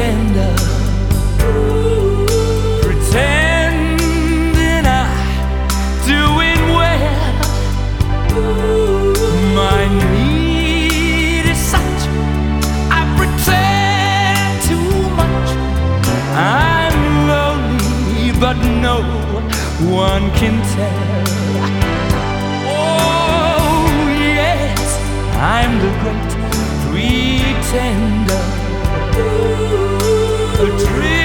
pretender Pretending I'm doing well. My need is such. I pretend too much. I'm lonely but no one can tell. Oh yes, I'm the great pretender. Adrift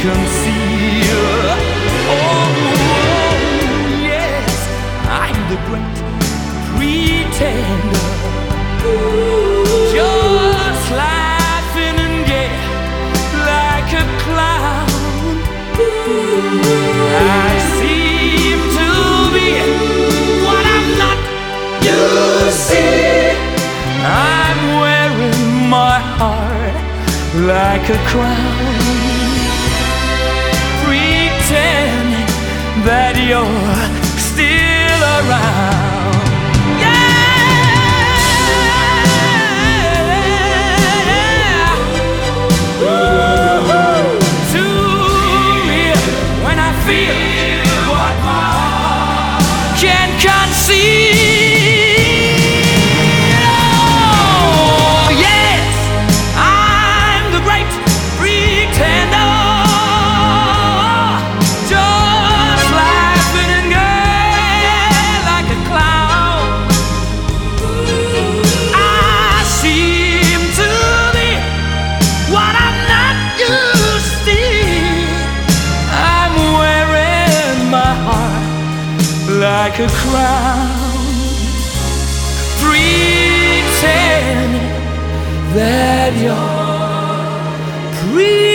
conceal. Oh, yes, I'm the great pretender. Just laughing and like a clown. I seem to be what I'm not. You see, I'm wearing my heart like a crown, you're still around. Yeah. Too real when I feel what my heart can conceive. Like a crown, pretending that you're pretty.